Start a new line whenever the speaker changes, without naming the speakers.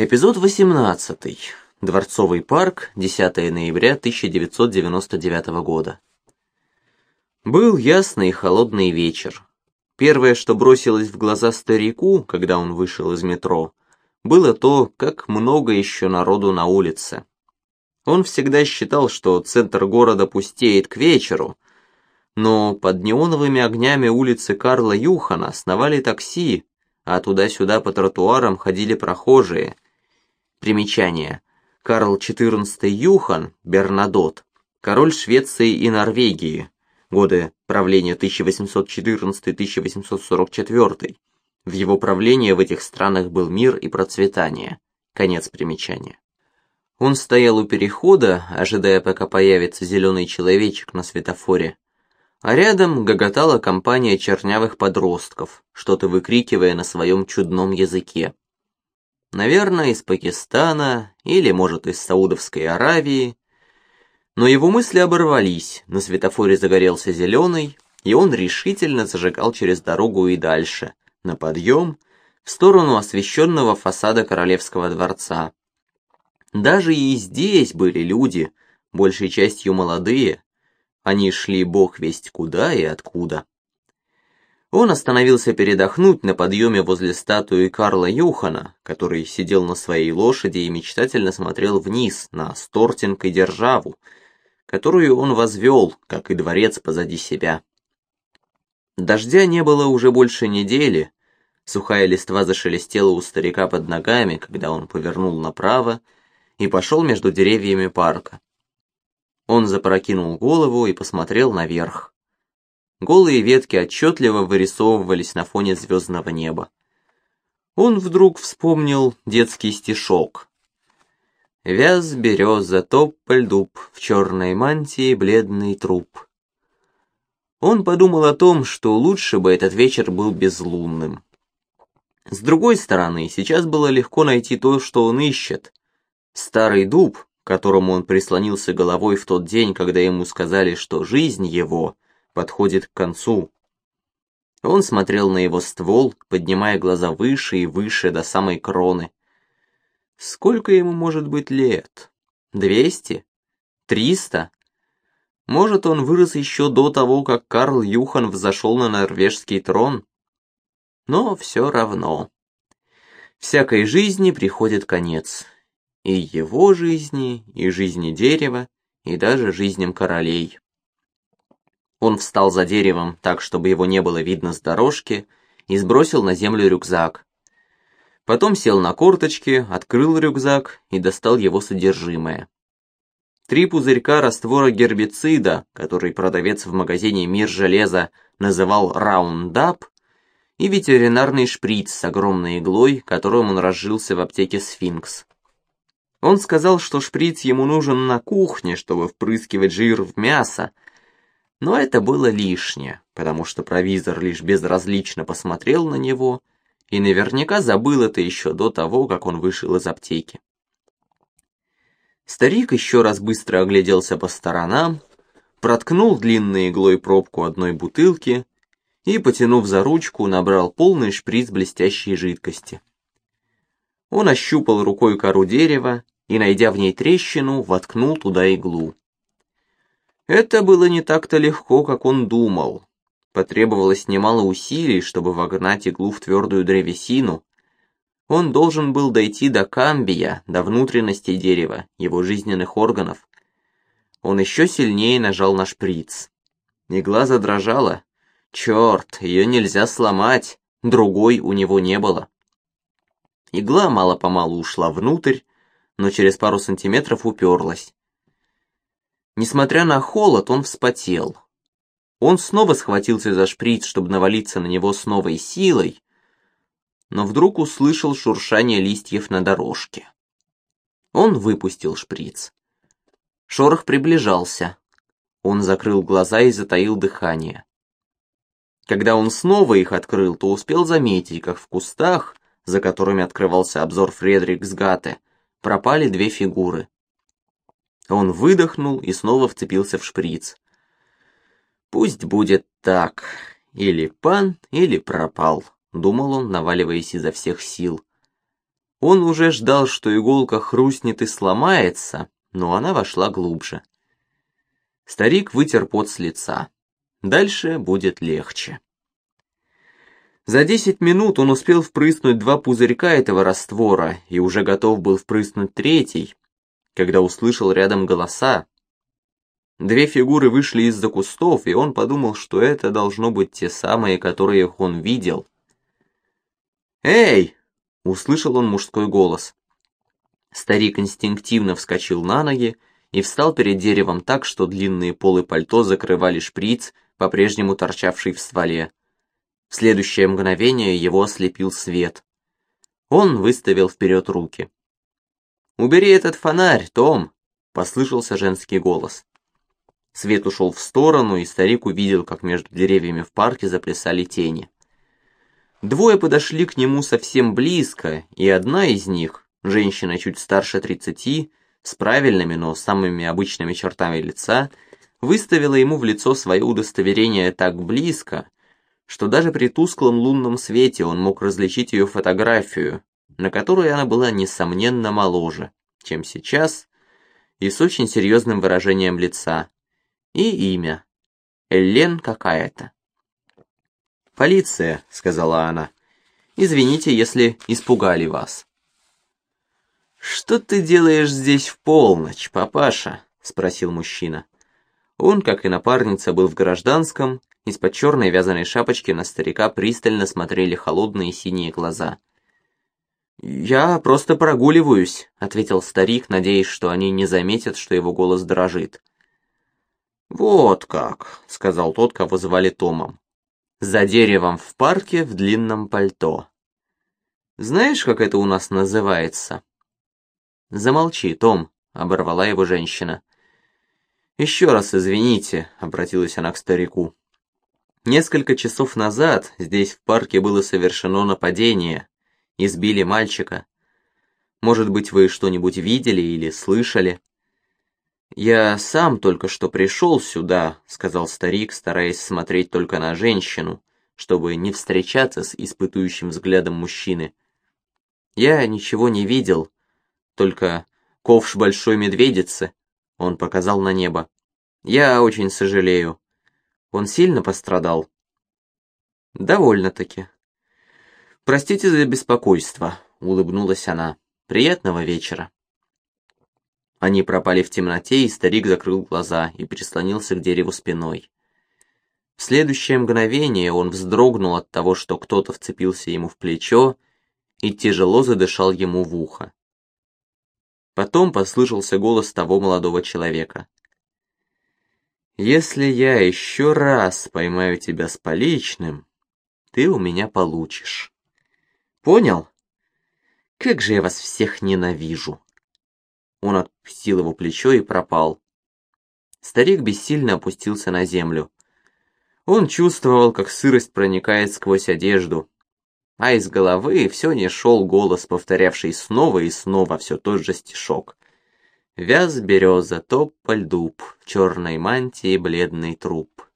Эпизод 18. Дворцовый парк, 10 ноября 1999 года. Был ясный и холодный вечер. Первое, что бросилось в глаза старику, когда он вышел из метро, было то, как много еще народу на улице. Он всегда считал, что центр города пустеет к вечеру, но под неоновыми огнями улицы Карла Юхана сновали такси, а туда-сюда по тротуарам ходили прохожие – Примечание. Карл XIV Юхан Бернадот, король Швеции и Норвегии, годы правления 1814-1844. В его правлении в этих странах был мир и процветание. Конец примечания. Он стоял у перехода, ожидая, пока появится зеленый человечек на светофоре, а рядом гоготала компания чернявых подростков, что-то выкрикивая на своем чудном языке. Наверное, из Пакистана или, может, из Саудовской Аравии. Но его мысли оборвались, на светофоре загорелся зеленый, и он решительно зажигал через дорогу и дальше, на подъем, в сторону освещенного фасада Королевского дворца. Даже и здесь были люди, большей частью молодые. Они шли бог весть куда и откуда. Он остановился передохнуть на подъеме возле статуи Карла Юхана, который сидел на своей лошади и мечтательно смотрел вниз на Стортинг и Державу, которую он возвел, как и дворец позади себя. Дождя не было уже больше недели, сухая листва зашелестела у старика под ногами, когда он повернул направо и пошел между деревьями парка. Он запрокинул голову и посмотрел наверх. Голые ветки отчетливо вырисовывались на фоне звездного неба. Он вдруг вспомнил детский стишок. «Вяз, береза, тополь, дуб, в черной мантии бледный труп». Он подумал о том, что лучше бы этот вечер был безлунным. С другой стороны, сейчас было легко найти то, что он ищет. Старый дуб, к которому он прислонился головой в тот день, когда ему сказали, что жизнь его — подходит к концу. Он смотрел на его ствол, поднимая глаза выше и выше до самой кроны. Сколько ему может быть лет? Двести? Триста? Может, он вырос еще до того, как Карл Юхан взошел на норвежский трон? Но все равно. Всякой жизни приходит конец. И его жизни, и жизни дерева, и даже жизням королей. Он встал за деревом так, чтобы его не было видно с дорожки, и сбросил на землю рюкзак. Потом сел на корточки, открыл рюкзак и достал его содержимое. Три пузырька раствора гербицида, который продавец в магазине «Мир железа» называл «Раундап», и ветеринарный шприц с огромной иглой, которым он разжился в аптеке «Сфинкс». Он сказал, что шприц ему нужен на кухне, чтобы впрыскивать жир в мясо, но это было лишнее, потому что провизор лишь безразлично посмотрел на него и наверняка забыл это еще до того, как он вышел из аптеки. Старик еще раз быстро огляделся по сторонам, проткнул длинной иглой пробку одной бутылки и, потянув за ручку, набрал полный шприц блестящей жидкости. Он ощупал рукой кору дерева и, найдя в ней трещину, воткнул туда иглу. Это было не так-то легко, как он думал. Потребовалось немало усилий, чтобы вогнать иглу в твердую древесину. Он должен был дойти до камбия, до внутренности дерева, его жизненных органов. Он еще сильнее нажал на шприц. Игла задрожала. Черт, ее нельзя сломать, другой у него не было. Игла мало-помалу ушла внутрь, но через пару сантиметров уперлась. Несмотря на холод, он вспотел. Он снова схватился за шприц, чтобы навалиться на него с новой силой, но вдруг услышал шуршание листьев на дорожке. Он выпустил шприц. Шорох приближался. Он закрыл глаза и затаил дыхание. Когда он снова их открыл, то успел заметить, как в кустах, за которыми открывался обзор Фредриксгате, пропали две фигуры. Он выдохнул и снова вцепился в шприц. «Пусть будет так. Или пан, или пропал», — думал он, наваливаясь изо всех сил. Он уже ждал, что иголка хрустнет и сломается, но она вошла глубже. Старик вытер пот с лица. Дальше будет легче. За десять минут он успел впрыснуть два пузырька этого раствора и уже готов был впрыснуть третий, когда услышал рядом голоса. Две фигуры вышли из-за кустов, и он подумал, что это должно быть те самые, которые он видел. «Эй!» — услышал он мужской голос. Старик инстинктивно вскочил на ноги и встал перед деревом так, что длинные полы пальто закрывали шприц, по-прежнему торчавший в стволе. В следующее мгновение его ослепил свет. Он выставил вперед руки. «Убери этот фонарь, Том!» — послышался женский голос. Свет ушел в сторону, и старик увидел, как между деревьями в парке заплясали тени. Двое подошли к нему совсем близко, и одна из них, женщина чуть старше тридцати, с правильными, но самыми обычными чертами лица, выставила ему в лицо свое удостоверение так близко, что даже при тусклом лунном свете он мог различить ее фотографию, на которой она была несомненно моложе, чем сейчас, и с очень серьезным выражением лица, и имя. Эллен какая-то. «Полиция», — сказала она. «Извините, если испугали вас». «Что ты делаешь здесь в полночь, папаша?» — спросил мужчина. Он, как и напарница, был в гражданском, из-под черной вязаной шапочки на старика пристально смотрели холодные синие глаза. «Я просто прогуливаюсь», — ответил старик, надеясь, что они не заметят, что его голос дрожит. «Вот как», — сказал тот, кого звали Томом. «За деревом в парке в длинном пальто. Знаешь, как это у нас называется?» «Замолчи, Том», — оборвала его женщина. «Еще раз извините», — обратилась она к старику. «Несколько часов назад здесь в парке было совершено нападение. Избили мальчика. Может быть, вы что-нибудь видели или слышали?» «Я сам только что пришел сюда», — сказал старик, стараясь смотреть только на женщину, чтобы не встречаться с испытующим взглядом мужчины. «Я ничего не видел, только ковш большой медведицы», — он показал на небо. «Я очень сожалею. Он сильно пострадал?» «Довольно-таки». «Простите за беспокойство», — улыбнулась она. «Приятного вечера». Они пропали в темноте, и старик закрыл глаза и прислонился к дереву спиной. В следующее мгновение он вздрогнул от того, что кто-то вцепился ему в плечо и тяжело задышал ему в ухо. Потом послышался голос того молодого человека. «Если я еще раз поймаю тебя с поличным, ты у меня получишь. Понял? Как же я вас всех ненавижу!» Он отпустил его плечо и пропал. Старик бессильно опустился на землю. Он чувствовал, как сырость проникает сквозь одежду, а из головы все не шел голос, повторявший снова и снова все тот же стишок. Вяз береза, тополь дуб, черной мантии бледный труп.